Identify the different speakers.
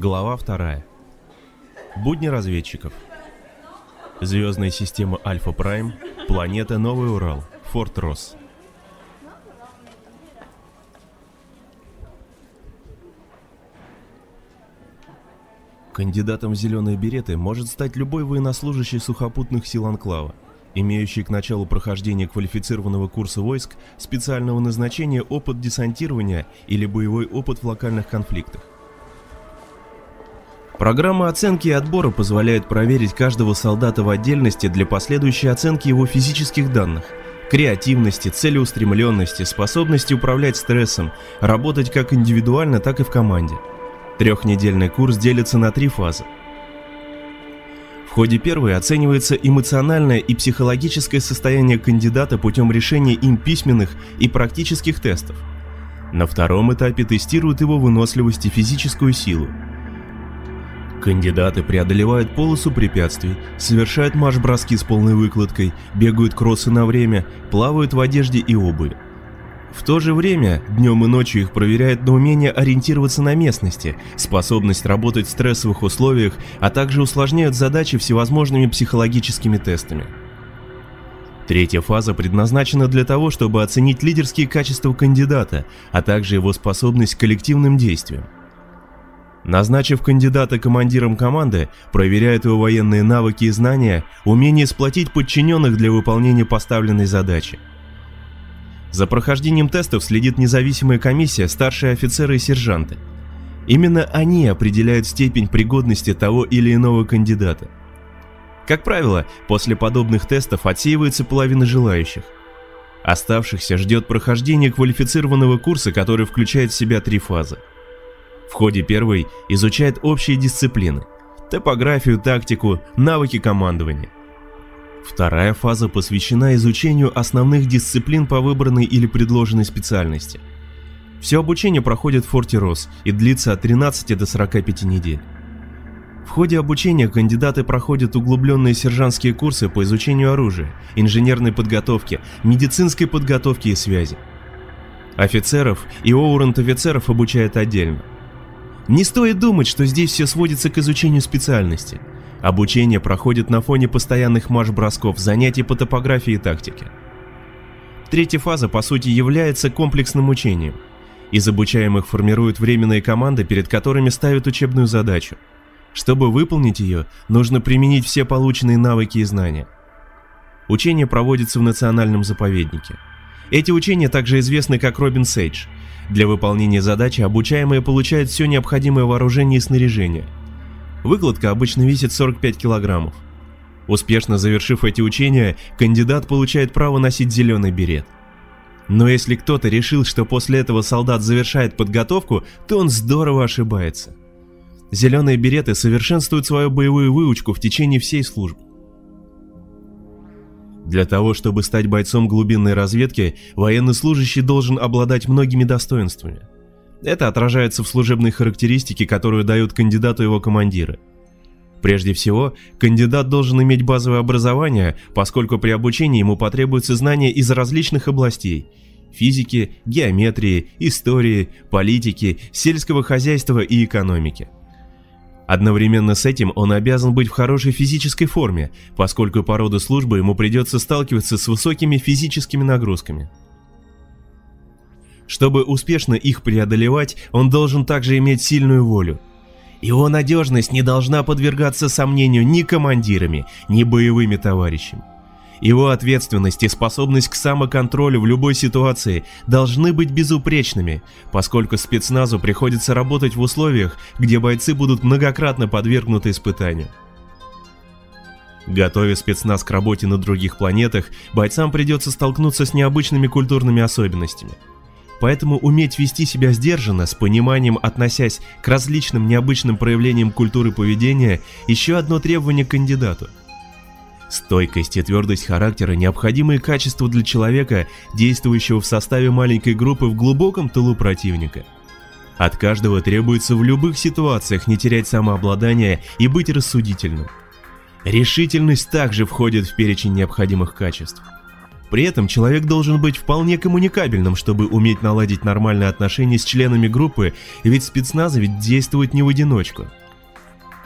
Speaker 1: Глава 2. Будни разведчиков. Звездная система Альфа Прайм, планета Новый Урал, Форт Росс. Кандидатом в зеленые береты может стать любой военнослужащий сухопутных сил Анклава, имеющий к началу прохождения квалифицированного курса войск специального назначения опыт десантирования или боевой опыт в локальных конфликтах. Программа оценки и отбора позволяет проверить каждого солдата в отдельности для последующей оценки его физических данных, креативности, целеустремленности, способности управлять стрессом, работать как индивидуально, так и в команде. Трехнедельный курс делится на три фазы. В ходе первой оценивается эмоциональное и психологическое состояние кандидата путем решения им письменных и практических тестов. На втором этапе тестируют его выносливость и физическую силу. Кандидаты преодолевают полосу препятствий, совершают марш-броски с полной выкладкой, бегают кроссы на время, плавают в одежде и обуви. В то же время, днем и ночью их проверяют на умение ориентироваться на местности, способность работать в стрессовых условиях, а также усложняют задачи всевозможными психологическими тестами. Третья фаза предназначена для того, чтобы оценить лидерские качества кандидата, а также его способность к коллективным действиям. Назначив кандидата командиром команды, проверяют его военные навыки и знания, умение сплотить подчиненных для выполнения поставленной задачи. За прохождением тестов следит независимая комиссия, старшие офицеры и сержанты. Именно они определяют степень пригодности того или иного кандидата. Как правило, после подобных тестов отсеивается половина желающих. Оставшихся ждет прохождение квалифицированного курса, который включает в себя три фазы. В ходе первой изучает общие дисциплины – топографию, тактику, навыки командования. Вторая фаза посвящена изучению основных дисциплин по выбранной или предложенной специальности. Все обучение проходит в Форте Росс и длится от 13 до 45 недель. В ходе обучения кандидаты проходят углубленные сержантские курсы по изучению оружия, инженерной подготовки, медицинской подготовки и связи. Офицеров и оурант-офицеров обучают отдельно. Не стоит думать, что здесь все сводится к изучению специальности. Обучение проходит на фоне постоянных марш-бросков, занятий по топографии и тактике. Третья фаза, по сути, является комплексным учением. Из обучаемых формируют временные команды, перед которыми ставят учебную задачу. Чтобы выполнить ее, нужно применить все полученные навыки и знания. Учение проводится в национальном заповеднике. Эти учения также известны как Робин Сейдж. Для выполнения задачи обучаемые получают все необходимое вооружение и снаряжение. Выкладка обычно весит 45 килограммов. Успешно завершив эти учения, кандидат получает право носить зеленый берет. Но если кто-то решил, что после этого солдат завершает подготовку, то он здорово ошибается. Зеленые береты совершенствуют свою боевую выучку в течение всей службы. Для того, чтобы стать бойцом глубинной разведки, военнослужащий должен обладать многими достоинствами. Это отражается в служебной характеристике, которую дают кандидату его командиры. Прежде всего, кандидат должен иметь базовое образование, поскольку при обучении ему потребуются знания из различных областей – физики, геометрии, истории, политики, сельского хозяйства и экономики – Одновременно с этим он обязан быть в хорошей физической форме, поскольку по роду службы ему придется сталкиваться с высокими физическими нагрузками. Чтобы успешно их преодолевать, он должен также иметь сильную волю. Его надежность не должна подвергаться сомнению ни командирами, ни боевыми товарищами. Его ответственность и способность к самоконтролю в любой ситуации должны быть безупречными, поскольку спецназу приходится работать в условиях, где бойцы будут многократно подвергнуты испытанию. Готовя спецназ к работе на других планетах, бойцам придется столкнуться с необычными культурными особенностями. Поэтому уметь вести себя сдержанно, с пониманием относясь к различным необычным проявлениям культуры поведения – еще одно требование к кандидату – Стойкость и твердость характера – необходимые качества для человека, действующего в составе маленькой группы в глубоком тылу противника. От каждого требуется в любых ситуациях не терять самообладание и быть рассудительным. Решительность также входит в перечень необходимых качеств. При этом человек должен быть вполне коммуникабельным, чтобы уметь наладить нормальные отношения с членами группы, ведь спецназовец действует не в одиночку.